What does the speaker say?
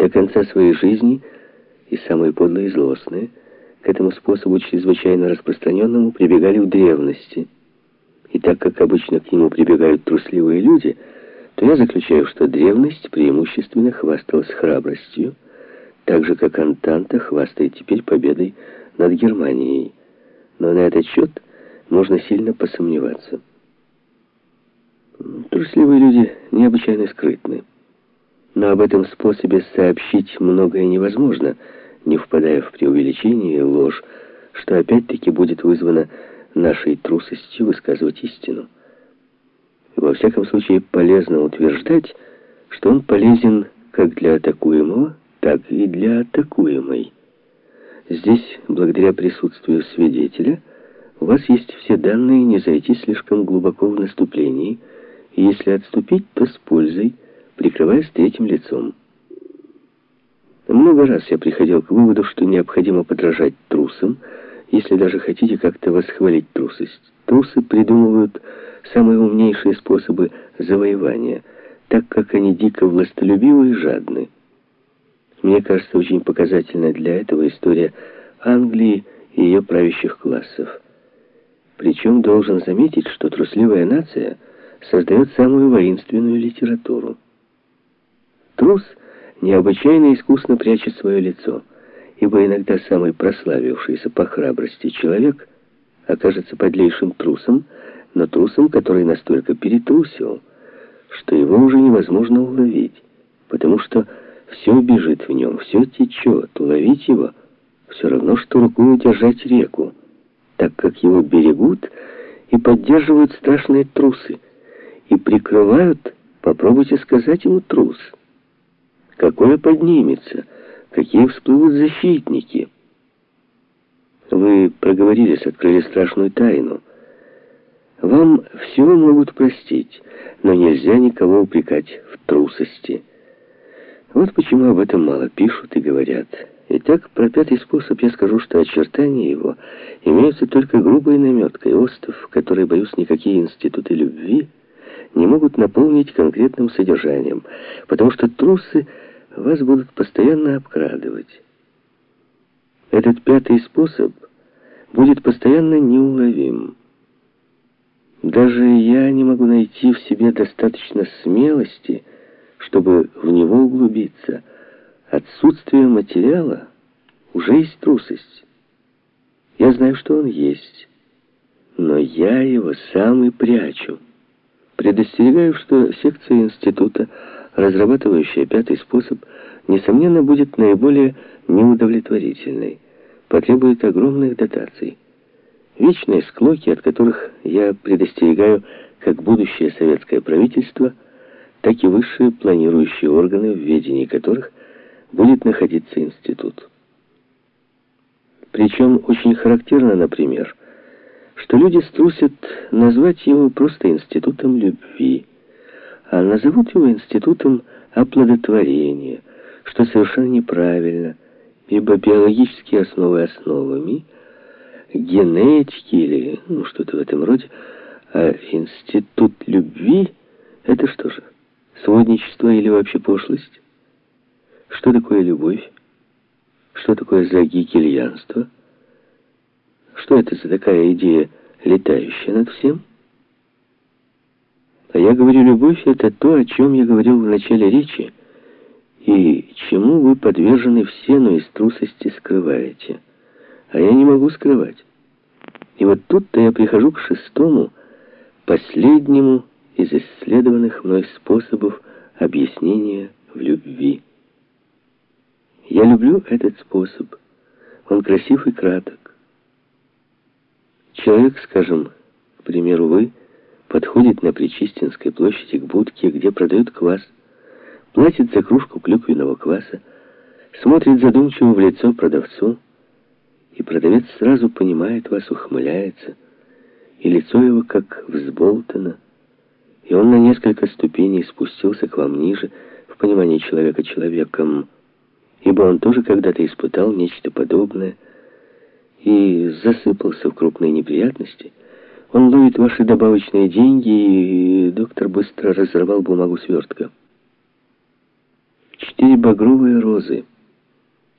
До конца своей жизни и самые подлые и злостные к этому способу чрезвычайно распространенному прибегали в древности. И так как обычно к нему прибегают трусливые люди, то я заключаю, что древность преимущественно хвасталась храбростью, так же, как Антанта хвастает теперь победой над Германией. Но на этот счет можно сильно посомневаться. Трусливые люди необычайно скрытны. Но об этом способе сообщить многое невозможно, не впадая в преувеличение и ложь, что опять-таки будет вызвано нашей трусостью высказывать истину. Во всяком случае, полезно утверждать, что он полезен как для атакуемого, так и для атакуемой. Здесь, благодаря присутствию свидетеля, у вас есть все данные не зайти слишком глубоко в наступлении, и если отступить, то с пользой, прикрываясь третьим лицом. Много раз я приходил к выводу, что необходимо подражать трусам, если даже хотите как-то восхвалить трусость. Трусы придумывают самые умнейшие способы завоевания, так как они дико властолюбивы и жадны. Мне кажется, очень показательной для этого история Англии и ее правящих классов. Причем должен заметить, что трусливая нация создает самую воинственную литературу. Трус необычайно искусно прячет свое лицо, ибо иногда самый прославившийся по храбрости человек окажется подлейшим трусом, но трусом, который настолько перетрусил, что его уже невозможно уловить, потому что все бежит в нем, все течет, уловить его все равно, что рукой удержать реку так как его берегут и поддерживают страшные трусы, и прикрывают, попробуйте сказать ему трус. Какое поднимется, какие всплывут защитники. Вы проговорились, открыли страшную тайну. Вам все могут простить, но нельзя никого упрекать в трусости. Вот почему об этом мало пишут и говорят. Итак, про пятый способ я скажу, что очертания его имеются только грубой наметкой, остов, который, боюсь, никакие институты любви не могут наполнить конкретным содержанием, потому что трусы вас будут постоянно обкрадывать. Этот пятый способ будет постоянно неуловим. Даже я не могу найти в себе достаточно смелости, чтобы в него углубиться – Отсутствие материала уже есть трусость. Я знаю, что он есть, но я его сам и прячу. Предостерегаю, что секция института, разрабатывающая пятый способ, несомненно, будет наиболее неудовлетворительной, потребует огромных дотаций. Вечные склоки, от которых я предостерегаю как будущее советское правительство, так и высшие планирующие органы, в ведении которых будет находиться институт. Причем очень характерно, например, что люди струсят назвать его просто институтом любви, а назовут его институтом оплодотворения, что совершенно неправильно, ибо биологические основы основами, генетики или ну, что-то в этом роде, а институт любви — это что же, сводничество или вообще пошлость? Что такое любовь? Что такое загикельянство? Что это за такая идея, летающая над всем? А я говорю, любовь — это то, о чем я говорил в начале речи, и чему вы подвержены все, но из трусости скрываете. А я не могу скрывать. И вот тут-то я прихожу к шестому, последнему из исследованных мной способов объяснения в любви. Я люблю этот способ. Он красив и краток. Человек, скажем, к примеру, вы, подходит на Причистинской площади к будке, где продают квас, платит за кружку клюквенного кваса, смотрит задумчиво в лицо продавцу, и продавец сразу понимает вас, ухмыляется, и лицо его как взболтано, и он на несколько ступеней спустился к вам ниже, в понимании человека человеком, ибо он тоже когда-то испытал нечто подобное и засыпался в крупные неприятности. Он ловит ваши добавочные деньги, и доктор быстро разорвал бумагу свертка. четыре багровые розы.